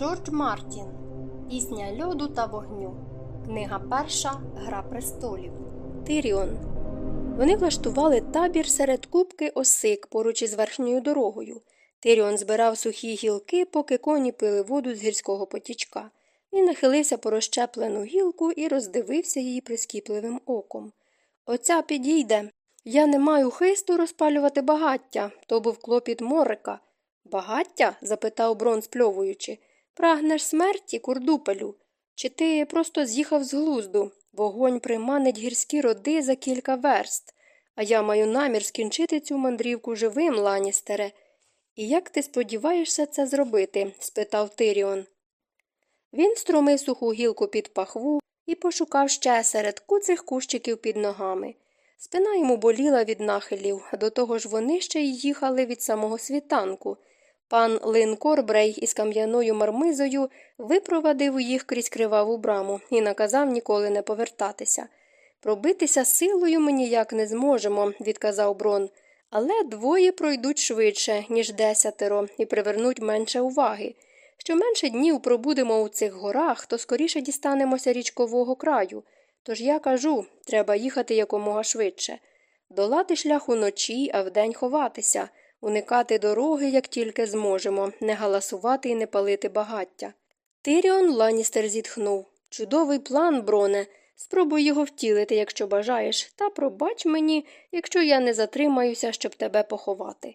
Джордж Мартін Пісня льоду та вогню. Книга перша Гра престолів. Тиріон. Вони влаштували табір серед кубки осик поруч із верхньою дорогою. Тиріон збирав сухі гілки, поки коні пили воду з гірського потічка. Він нахилився по розщеплену гілку і роздивився її прискіпливим оком. Оця підійде. Я не маю хисту розпалювати багаття. То був клопіт Морика. Багаття? запитав Брон, спльовуючи. Прагнеш смерті, курдупелю? Чи ти просто з'їхав з глузду? Вогонь приманить гірські роди за кілька верст, а я маю намір скінчити цю мандрівку живим, ланістере. І як ти сподіваєшся це зробити? спитав Тиріон. Він струмив суху гілку під пахву і пошукав ще серед куцих кущиків під ногами. Спина йому боліла від нахилів, до того ж вони ще й їхали від самого світанку. Пан Лин Корбрей із кам'яною мармизою випровадив їх крізь криваву браму і наказав ніколи не повертатися. Пробитися силою ми ніяк не зможемо, відказав Брон, але двоє пройдуть швидше, ніж десятеро, і привернуть менше уваги. Що менше днів пробудемо у цих горах, то скоріше дістанемося річкового краю. Тож я кажу, треба їхати якомога швидше. Долати шлях уночі, а вдень ховатися уникати дороги, як тільки зможемо, не галасувати і не палити багаття. Тиріон Ланістер зітхнув Чудовий план, броне. Спробуй його втілити, якщо бажаєш, та пробач мені, якщо я не затримаюся, щоб тебе поховати.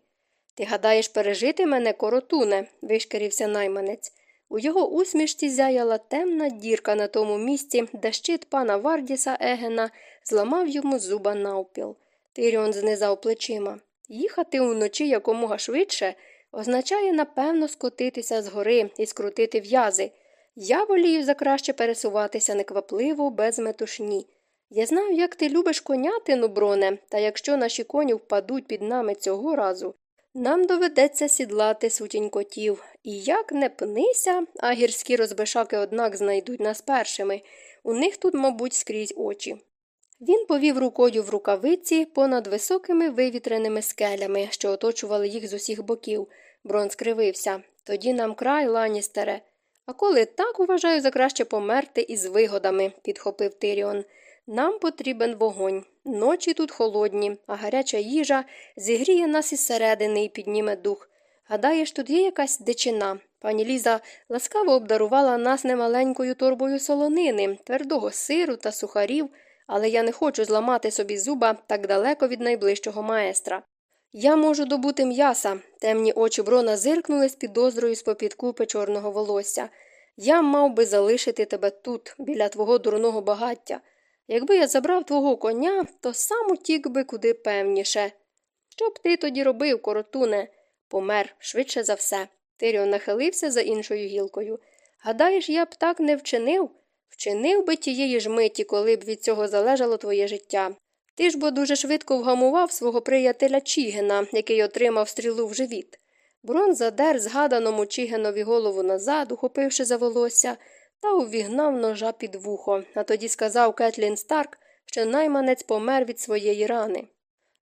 Ти гадаєш пережити мене, коротуне, вишкірився найманець. У його усмішці зяяла темна дірка на тому місці, де щит пана Вардіса Егена зламав йому зуба навпіл. Тиріон знизав плечима. Їхати уночі якомога швидше означає, напевно, скотитися з гори і скрутити в'язи. Я волію за краще пересуватися неквапливо, без метушні. Я знаю, як ти любиш конятину, броне, та якщо наші коні впадуть під нами цього разу, нам доведеться сідлати сутінь котів. І як не пнися, а гірські розбишаки, однак, знайдуть нас першими. У них тут, мабуть, скрізь очі. Він повів рукою в рукавиці понад високими вивітреними скелями, що оточували їх з усіх боків. Брон скривився. Тоді нам край, ланістере. А коли так вважаю за краще померти із вигодами, підхопив Тиріон. Нам потрібен вогонь. Ночі тут холодні, а гаряча їжа зігріє нас із середини і підніме дух. Гадаєш, тут є якась дичина. Пані Ліза ласкаво обдарувала нас немаленькою торбою солонини, твердого сиру та сухарів але я не хочу зламати собі зуба так далеко від найближчого маестра. Я можу добути м'яса. Темні очі брона зиркнули з підозрою з попід купи чорного волосся. Я мав би залишити тебе тут, біля твого дурного багаття. Якби я забрав твого коня, то сам утік би куди певніше. Що б ти тоді робив, коротуне? Помер швидше за все. Тиріон нахилився за іншою гілкою. Гадаєш, я б так не вчинив? Вчинив би тієї ж миті, коли б від цього залежало твоє життя. Ти ж бо дуже швидко вгамував свого приятеля Чігена, який отримав стрілу в живіт. Брон задер згаданому Чігенові голову назад, ухопивши за волосся, та увігнав ножа під вухо, а тоді сказав Кетлін Старк, що найманець помер від своєї рани.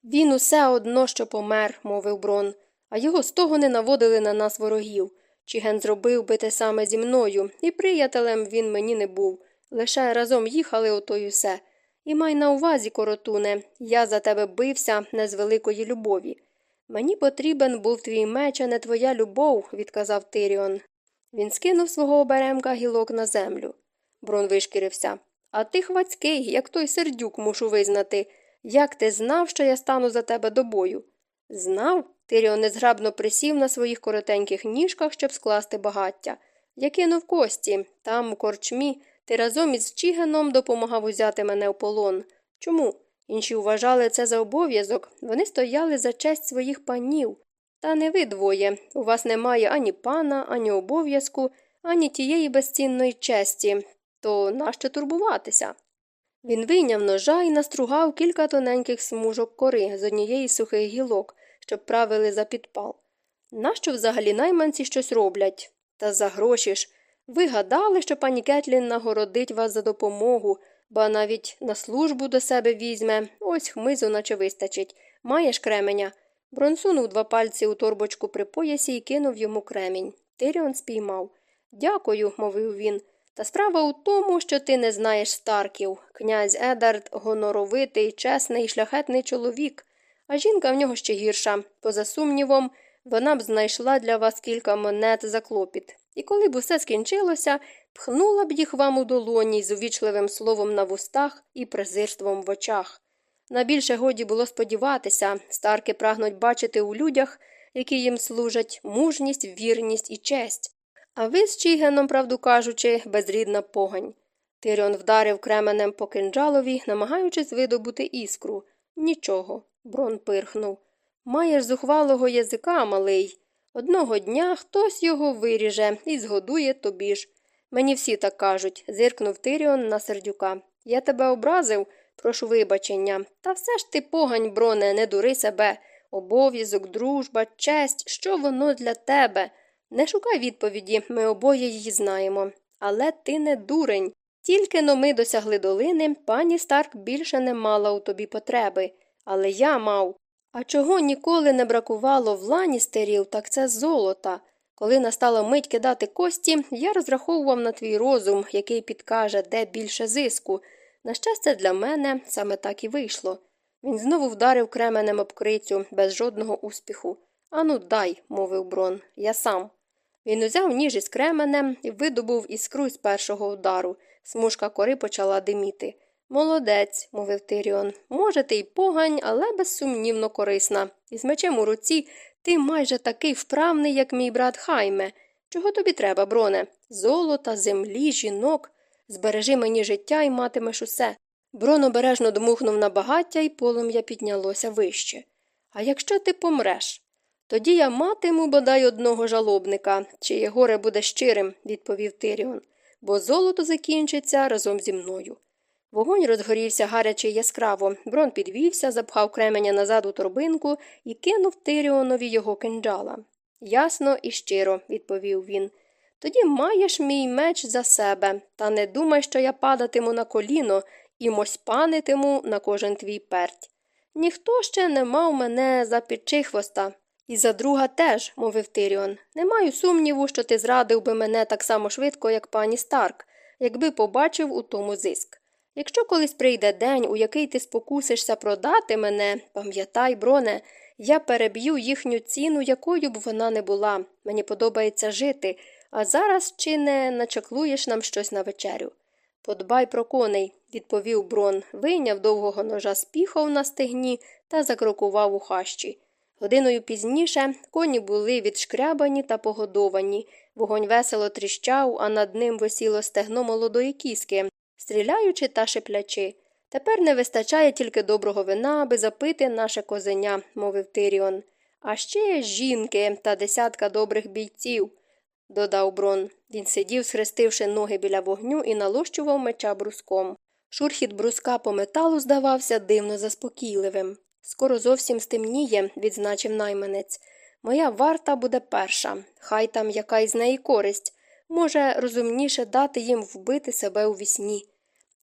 Він усе одно, що помер, мовив Брон, а його з того не наводили на нас ворогів. Чіген зробив би те саме зі мною, і приятелем він мені не був. Лише разом їхали ото й усе. І май на увазі, коротуне, я за тебе бився не з великої любові. Мені потрібен був твій меч, а не твоя любов, відказав Тиріон. Він скинув свого оберемка гілок на землю. Брон вишкірився. А ти хвацький, як той сердюк, мушу визнати. Як ти знав, що я стану за тебе до бою? Знав? Тиріон незграбно присів на своїх коротеньких ніжках, щоб скласти багаття. Я кинув кості. Там, у корчмі, ти разом із Чігеном допомагав узяти мене в полон. Чому? Інші вважали це за обов'язок. Вони стояли за честь своїх панів. Та не ви двоє. У вас немає ані пана, ані обов'язку, ані тієї безцінної честі. То нащо турбуватися? Він вийняв ножа і настругав кілька тоненьких смужок кори з однієї сухих гілок щоб правили за підпал. Нащо взагалі найманці щось роблять? Та за гроші ж. Ви гадали, що пані Кетлін нагородить вас за допомогу, ба навіть на службу до себе візьме, ось хмизу, наче вистачить. Маєш кременя. Брон сунув два пальці у торбочку при поясі і кинув йому кремінь. Тиріон спіймав. Дякую, мовив він. Та справа у тому, що ти не знаєш старків. Князь Едард гоноровитий, чесний, шляхетний чоловік, а жінка в нього ще гірша. Поза сумнівом, вона б знайшла для вас кілька монет за клопіт. І коли б усе скінчилося, пхнула б їх вам у долоні з увічливим словом на вустах і презирством в очах. Найбільше годі було сподіватися, старки прагнуть бачити у людях, які їм служать, мужність, вірність і честь. А ви з Чігеном, правду кажучи, безрідна погань. Тиріон вдарив кременем по кинджалові, намагаючись видобути іскру. Нічого, брон пирхнув. Маєш зухвалого язика, малий. Одного дня хтось його виріже і згодує тобі ж. Мені всі так кажуть, зиркнув Тиріон на сердюка. Я тебе образив, прошу вибачення. Та все ж ти погань, броне, не дури себе. Обов'язок, дружба, честь, що воно для тебе. Не шукай відповіді, ми обоє її знаємо. Але ти не дурень. Тільки но ми досягли долини, пані Старк більше не мала у тобі потреби. Але я мав. А чого ніколи не бракувало в ланістерів, так це золота. Коли настала мить кидати кості, я розраховував на твій розум, який підкаже, де більше зиску. На щастя, для мене саме так і вийшло. Він знову вдарив кременем об крицю, без жодного успіху. Ану, дай, мовив брон, я сам. Він узяв ніж із кременем і видобув іскру з першого удару. Смужка кори почала диміти. Молодець, мовив Тиріон. Може, ти й погань, але безсумнівно корисна. І з мечем у руці ти майже такий вправний, як мій брат Хайме. Чого тобі треба, броне? Золота, землі, жінок. Збережи мені життя і матимеш усе. Брон обережно дмухнув на багаття, і полум'я піднялося вище. А якщо ти помреш? Тоді я матиму бодай одного жалобника, чиє горе буде щирим, відповів Тиріон, бо золото закінчиться разом зі мною. Вогонь розгорівся гаряче яскраво. Брон підвівся, запхав кременя назад у торбинку і кинув Тиріонові його кинджала. Ясно і щиро, відповів він. Тоді маєш мій меч за себе, та не думай, що я падатиму на коліно і моспанитиму на кожен твій перть. Ніхто ще не мав мене за підчихвоста. І за друга теж, мовив Тиріон. Не маю сумніву, що ти зрадив би мене так само швидко, як пані Старк, якби побачив у тому зиск. Якщо колись прийде день, у який ти спокусишся продати мене, пам'ятай, броне, я переб'ю їхню ціну, якою б вона не була. Мені подобається жити, а зараз чи не начаклуєш нам щось на вечерю. Подбай про коней, відповів брон, вийняв довгого ножа з піхов на стегні та закрокував у хащі. Годиною пізніше коні були відшкрябані та погодовані, вогонь весело тріщав, а над ним висіло стегно молодої кіски, стріляючи та шиплячи. Тепер не вистачає тільки доброго вина, аби запити наше козеня, мовив Тиріон. А ще жінки та десятка добрих бійців, додав брон. Він сидів, схрестивши ноги біля вогню і налощував меча бруском. Шурхіт бруска по металу здавався дивно заспокійливим. Скоро зовсім стемніє, відзначив найманець. Моя варта буде перша, хай там яка із неї користь. Може, розумніше дати їм вбити себе у вісні.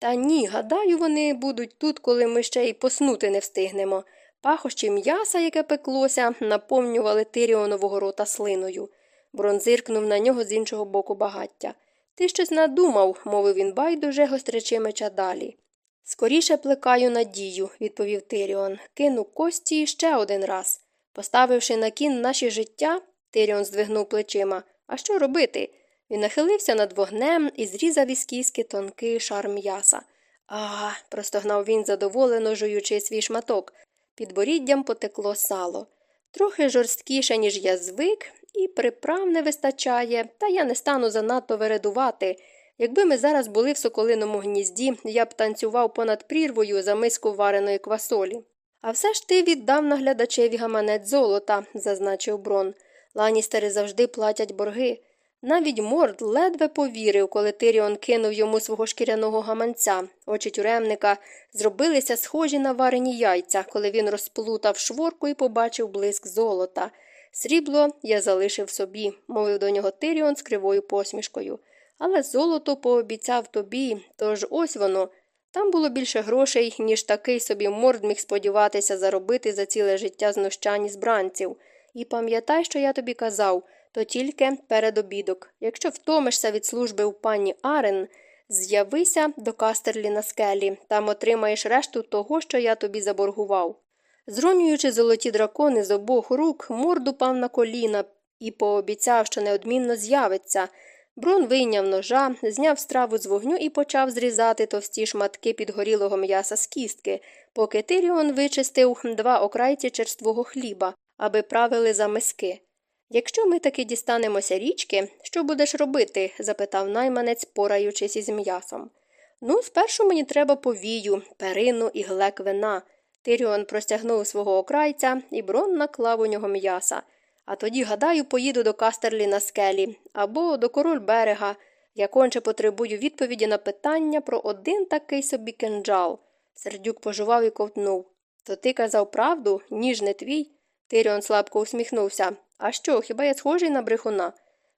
Та ні, гадаю, вони будуть тут, коли ми ще й поснути не встигнемо. Пахощі м'яса, яке пеклося, наповнювали Тиріонового рота слиною. Брон зиркнув на нього з іншого боку багаття. Ти щось надумав, мовив він байдуже, гострячи меча далі. Скоріше плекаю надію, відповів Тиріон. Кину кості ще один раз. Поставивши на кін наші життя, Тиріон здвигнув плечима. А що робити? Він нахилився над вогнем і зрізав із кіски тонкий шар м'яса. А, простогнав він, задоволено жуючи свій шматок. Під боріддям потекло сало. Трохи жорсткіше, ніж я звик, і приправ не вистачає, та я не стану занадто вередувати. Якби ми зараз були в соколиному гнізді, я б танцював понад прірвою за миску вареної квасолі. А все ж ти віддав наглядачеві гаманець золота, зазначив брон. Ланістери завжди платять борги. Навіть морд ледве повірив, коли Тиріон кинув йому свого шкіряного гаманця. Очі тюремника зробилися схожі на варені яйця, коли він розплутав шворку і побачив блиск золота. Срібло я залишив собі, мовив до нього Тиріон з кривою посмішкою. Але золото пообіцяв тобі, тож ось воно. Там було більше грошей, ніж такий собі морд міг сподіватися заробити за ціле життя знущань з бранців. І пам'ятай, що я тобі казав то тільки перед обідок. Якщо втомишся від служби у пані Арен, з'явися до кастерлі на скелі, там отримаєш решту того, що я тобі заборгував. Зронюючи золоті дракони з обох рук, Морд упав на коліна і пообіцяв, що неодмінно з'явиться. Брон вийняв ножа, зняв страву з вогню і почав зрізати товсті шматки підгорілого м'яса з кістки, поки Тиріон вичистив два окрайці черствого хліба, аби правили за миски. Якщо ми таки дістанемося річки, що будеш робити? запитав найманець, пораючись із м'ясом. Ну, спершу мені треба повію, перину і глек вина. Тиріон простягнув свого окрайця, і брон наклав у нього м'яса. А тоді, гадаю, поїду до Кастерлі на скелі або до король берега. Я конче потребую відповіді на питання про один такий собі кинджал. Сердюк пожував і ковтнув. То ти казав правду, ніж не твій? Тиріон слабко усміхнувся. А що, хіба я схожий на брехуна?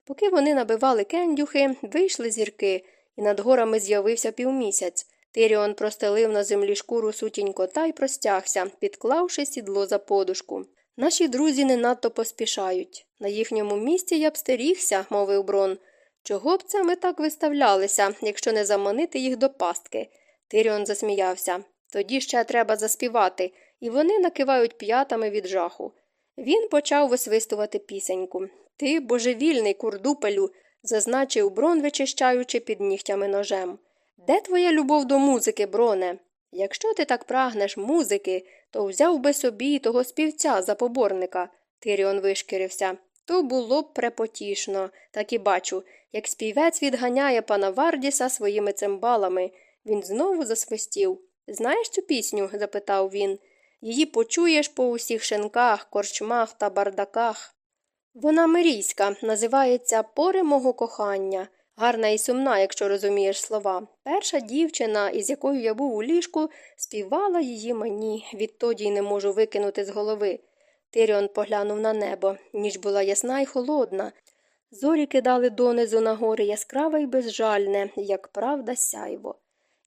Поки вони набивали кендюхи, вийшли зірки, і над горами з'явився півмісяць. Тиріон простелив на землі шкуру сутінь кота й простягся, підклавши сідло за подушку. Наші друзі не надто поспішають. На їхньому місці я б стерігся, мовив брон. Чого б це ми так виставлялися, якщо не заманити їх до пастки? Тиріон засміявся. Тоді ще треба заспівати, і вони накивають п'ятами від жаху. Він почав висвистувати пісеньку. Ти божевільний, курдупелю, зазначив брон, вичищаючи під нігтями ножем. Де твоя любов до музики, броне? Якщо ти так прагнеш музики, то взяв би собі того співця за поборника. Тиріон вишкірився. То було б препотішно, так і бачу, як співець відганяє пана Вардіса своїми цимбалами. Він знову засвистів. Знаєш цю пісню? запитав він. Її почуєш по усіх шинках, корчмах та бардаках. Вона мирійська, називається Пори мого кохання. Гарна і сумна, якщо розумієш слова. Перша дівчина, із якою я був у ліжку, співала її мені, відтоді й не можу викинути з голови. Тиріон поглянув на небо. Ніч була ясна і холодна. Зорі кидали донизу на гори яскраве й безжальне, як правда, сяйво.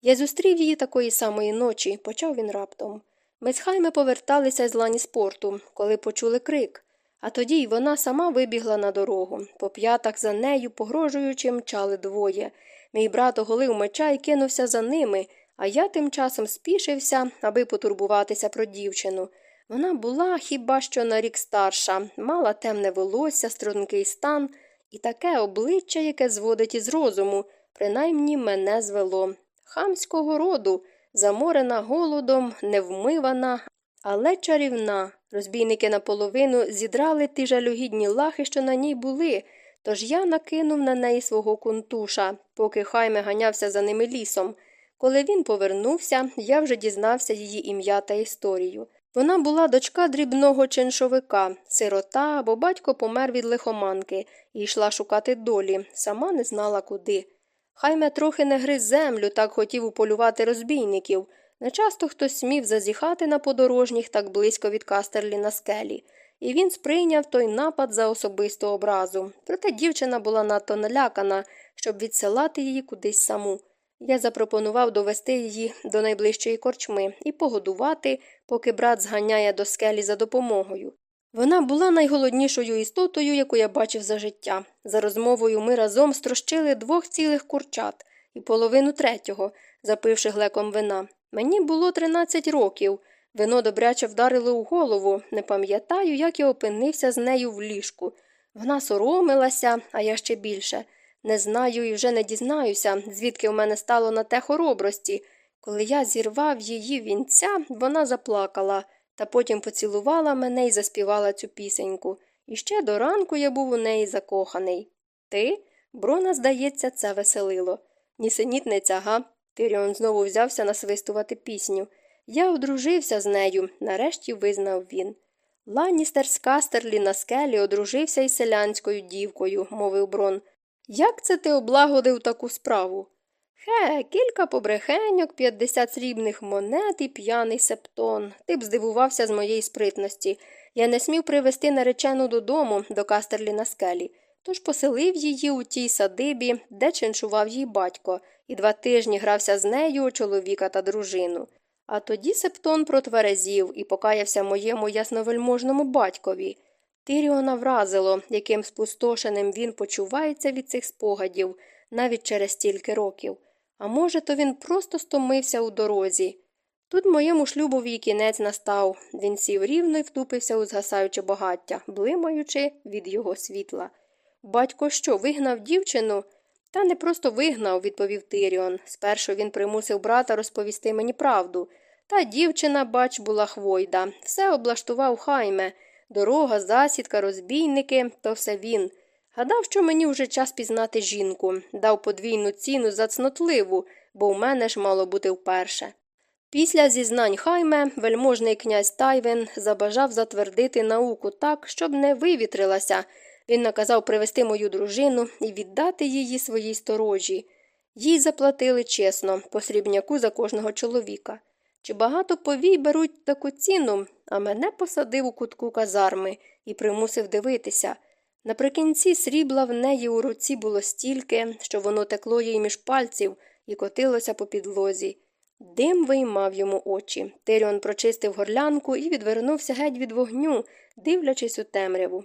Я зустрів її такої самої ночі, почав він раптом. Ми з хайме поверталися з лані спорту, коли почули крик. А тоді й вона сама вибігла на дорогу. По п'ятах за нею, погрожуючи, мчали двоє. Мій брат оголив меча і кинувся за ними, а я тим часом спішився, аби потурбуватися про дівчину. Вона була хіба що на рік старша, мала темне волосся, стрункий стан і таке обличчя, яке зводить із розуму, принаймні мене звело. Хамського роду, заморена голодом, невмивана, але чарівна. Розбійники наполовину зідрали ті жалюгідні лахи, що на ній були, тож я накинув на неї свого кунтуша, поки хайме ганявся за ними лісом. Коли він повернувся, я вже дізнався її ім'я та історію. Вона була дочка дрібного чиншовика, сирота, бо батько помер від лихоманки і йшла шукати долі, сама не знала куди. Хайме трохи не гриз землю, так хотів уполювати розбійників. Нечасто хтось смів зазіхати на подорожніх так близько від кастерлі на скелі, і він сприйняв той напад за особисту образу. Проте дівчина була надто налякана, щоб відсилати її кудись саму. Я запропонував довести її до найближчої корчми і погодувати, поки брат зганяє до скелі за допомогою. Вона була найголоднішою істотою, яку я бачив за життя. За розмовою ми разом строщили двох цілих курчат і половину третього, запивши глеком вина. Мені було 13 років. Вино добряче вдарило у голову. Не пам'ятаю, як я опинився з нею в ліжку. Вона соромилася, а я ще більше. Не знаю і вже не дізнаюся, звідки в мене стало на те хоробрості. Коли я зірвав її вінця, вона заплакала, та потім поцілувала мене і заспівала цю пісеньку. І ще до ранку я був у неї закоханий. Ти? Брона, здається, це веселило. Нісенітниця, га? Тиріон знову взявся насвистувати пісню. Я одружився з нею, нарешті визнав він. Ланністер з на скелі одружився із селянською дівкою, мовив брон. Як це ти облагодив таку справу? Хе, кілька побрехеньок, п'ятдесят срібних монет і п'яний септон. Ти б здивувався з моєї спритності. Я не смів привезти наречену додому до Кастерлі на скелі, тож поселив її у тій садибі, де чиншував їй батько, і два тижні грався з нею чоловіка та дружину. А тоді септон протверезів і покаявся моєму ясновельможному батькові. Тиріона вразило, яким спустошеним він почувається від цих спогадів навіть через стільки років. А може, то він просто стомився у дорозі. Тут моєму шлюбові кінець настав. Він сів рівно і втупився у згасаюче багаття, блимаючи від його світла. Батько що, вигнав дівчину? Та не просто вигнав, відповів Тиріон. Спершу він примусив брата розповісти мені правду. Та дівчина, бач, була хвойда. Все облаштував хайме. Дорога, засідка, розбійники то все він. Гадав, що мені вже час пізнати жінку, дав подвійну ціну за цнотливу, бо в мене ж мало бути вперше. Після зізнань хайме вельможний князь Тайвен забажав затвердити науку так, щоб не вивітрилася. Він наказав привезти мою дружину і віддати її своїй сторожі. Їй заплатили чесно, по срібняку за кожного чоловіка. Чи багато повій беруть таку ціну, а мене посадив у кутку казарми і примусив дивитися. Наприкінці срібла в неї у руці було стільки, що воно текло їй між пальців і котилося по підлозі. Дим виймав йому очі. Тиріон прочистив горлянку і відвернувся геть від вогню, дивлячись у темряву.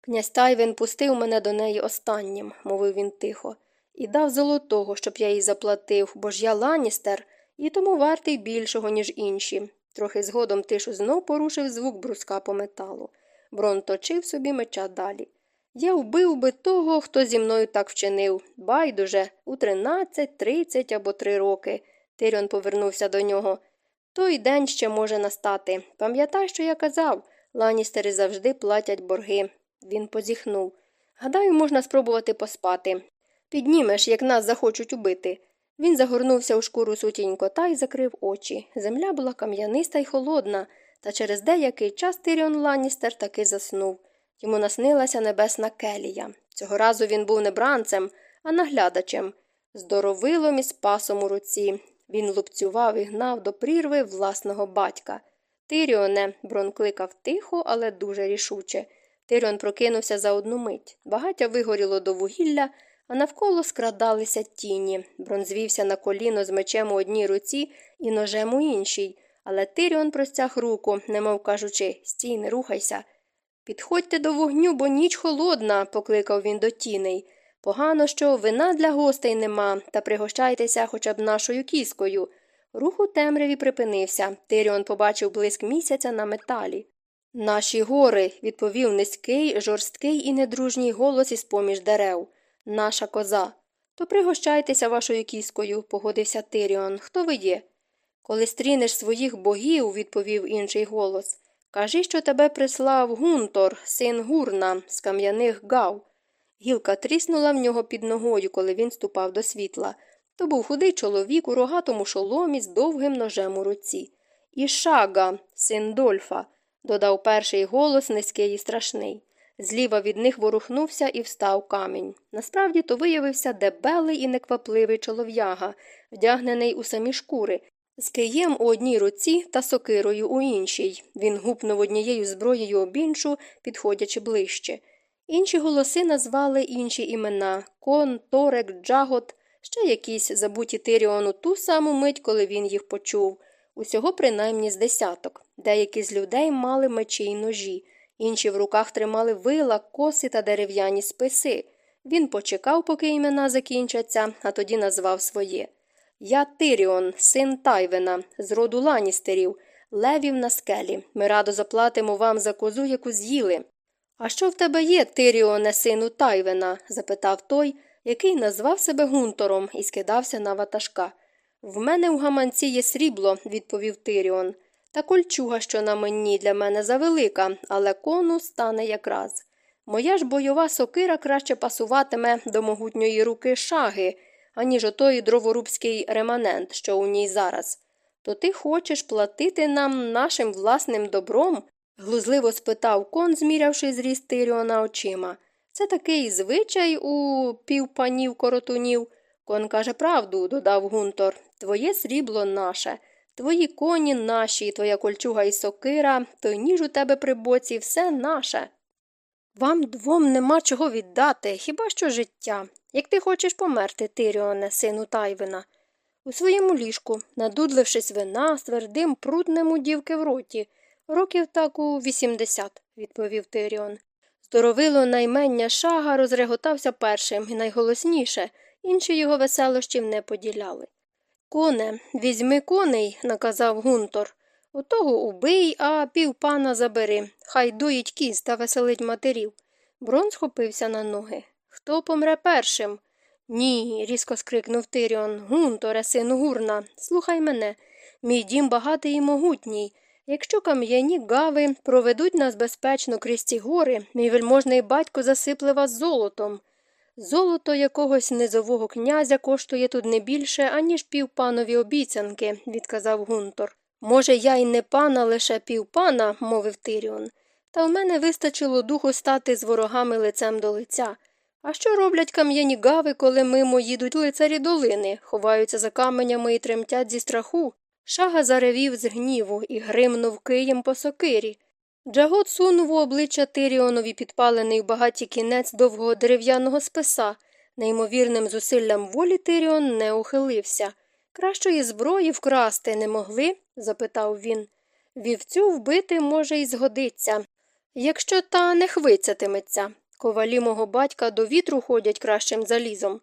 Князь Тайвен пустив мене до неї останнім, мовив він тихо, і дав золотого, щоб я їй заплатив, бо ж я ланістер, і тому вартий більшого, ніж інші. Трохи згодом тишу знов порушив звук бруска по металу. Брон точив собі меча далі. Я вбив би того, хто зі мною так вчинив. Байдуже, у тринадцять, тридцять або три роки. Тиріон повернувся до нього. Той день ще може настати. Пам'ятай, що я казав. Ланістери завжди платять борги. Він позіхнув. Гадаю, можна спробувати поспати. Піднімеш, як нас захочуть убити. Він загорнувся у шкуру сутінь кота і закрив очі. Земля була кам'яниста й холодна, та через деякий час Тиріон Ланністер таки заснув. Йому наснилася небесна келія. Цього разу він був не бранцем, а наглядачем, здоровилом із пасом у руці. Він лупцював і гнав до прірви власного батька. Тиріоне, Брон кликав тихо, але дуже рішуче. Тиріон прокинувся за одну мить. Багаття вигоріло до вугілля, а навколо скрадалися тіні. Брон звівся на коліно з мечем у одній руці і ножем у іншій, але Тиріон простяг руку, немов кажучи стій, не рухайся. Підходьте до вогню, бо ніч холодна, покликав він до тіней. Погано, що вина для гостей нема, та пригощайтеся хоча б нашою кіскою. Рух у темряві припинився. Тиріон побачив блиск місяця на металі. Наші гори, відповів низький, жорсткий і недружній голос із поміж дерев. Наша коза. То пригощайтеся вашою кіскою, погодився Тиріон. Хто ви є? Коли стрінеш своїх богів, відповів інший голос. Кажи, що тебе прислав Гунтор, син Гурна, з кам'яних гав. Гілка тріснула в нього під ногою, коли він ступав до світла. То був худий чоловік у рогатому шоломі з довгим ножем у руці. І шага, син Дольфа, додав перший голос низький і страшний. Зліва від них ворухнувся і встав камінь. Насправді то виявився дебелий і неквапливий чолов'яга, вдягнений у самі шкури, з києм у одній руці та сокирою у іншій. Він гупнув однією зброєю об іншу, підходячи ближче. Інші голоси назвали інші імена Кон, Торек, Джагот, ще якісь забуті Тиріону ту саму мить, коли він їх почув. Усього принаймні з десяток. Деякі з людей мали мечі й ножі, інші в руках тримали вила, коси та дерев'яні списи. Він почекав, поки імена закінчаться, а тоді назвав своє. Я Тиріон, син Тайвена, з роду ланістерів, левів на скелі. Ми радо заплатимо вам за козу, яку з'їли. А що в тебе є, Тиріоне, сину Тайвена? запитав той, який назвав себе гунтором і скидався на ватажка. В мене у гаманці є срібло, відповів Тиріон. Та кольчуга, що на мені для мене завелика, але кону стане якраз. Моя ж бойова сокира краще пасуватиме до могутньої руки шаги, аніж отой дроворубський реманент, що у ній зараз. То ти хочеш платити нам нашим власним добром? глузливо спитав кон, змірявши зріст Тиріона очима. Це такий звичай у півпанів коротунів. Кон каже правду, додав Гунтор. Твоє срібло наше, твої коні наші, твоя кольчуга і сокира, той ніж у тебе при боці, все наше. Вам двом нема чого віддати, хіба що життя. Як ти хочеш померти, Тиріоне, сину Тайвина. У своєму ліжку, надудлившись вина, з твердим прутнем у дівки в роті. Років так у вісімдесят, відповів Тиріон. Здоровило наймення шага розреготався першим і найголосніше, інші його веселощів не поділяли. Коне, візьми коней, наказав Гунтор. Отого убий, а півпана забери. Хай доїть кіз та веселить матерів. Брон схопився на ноги. Хто помре першим? Ні, різко скрикнув Тиріон. Гунторе, сину гурна, слухай мене. Мій дім багатий і могутній. Якщо кам'яні гави проведуть нас безпечно крізь ці гори, мій вельможний батько засипле вас золотом. Золото якогось низового князя коштує тут не більше, аніж півпанові обіцянки, відказав Гунтор. Може, я й не пана, лише півпана, мовив Тиріон. Та в мене вистачило духу стати з ворогами лицем до лиця. А що роблять кам'яні гави, коли мимо їдуть лицарі долини, ховаються за каменями і тремтять зі страху? Шага заревів з гніву і гримнув києм по сокирі. Джагот сунув у обличчя Тиріонові підпалений в багаті кінець довгого дерев'яного списа. Неймовірним зусиллям волі Тиріон не ухилився. Кращої зброї вкрасти не могли? запитав він. Вівцю вбити, може, і згодиться. Якщо та не хвицятиметься. Ковалі мого батька до вітру ходять кращим залізом.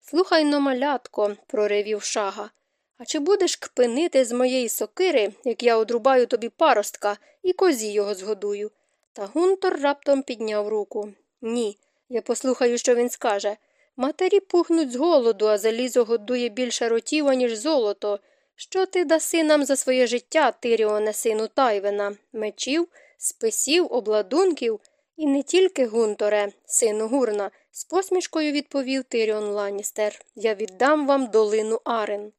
Слухай но, малятко, проривів шага. А чи будеш кпинити з моєї сокири, як я одрубаю тобі паростка і козі його згодую? Та Гунтор раптом підняв руку. Ні, я послухаю, що він скаже. Матері пухнуть з голоду, а залізо годує більше ротів, аніж золото. Що ти даси нам за своє життя, Тиріоне, сину Тайвена, мечів, списів, обладунків? І не тільки Гунторе, сину гурна, з посмішкою відповів Тиріон Ланністер. Я віддам вам долину Арен.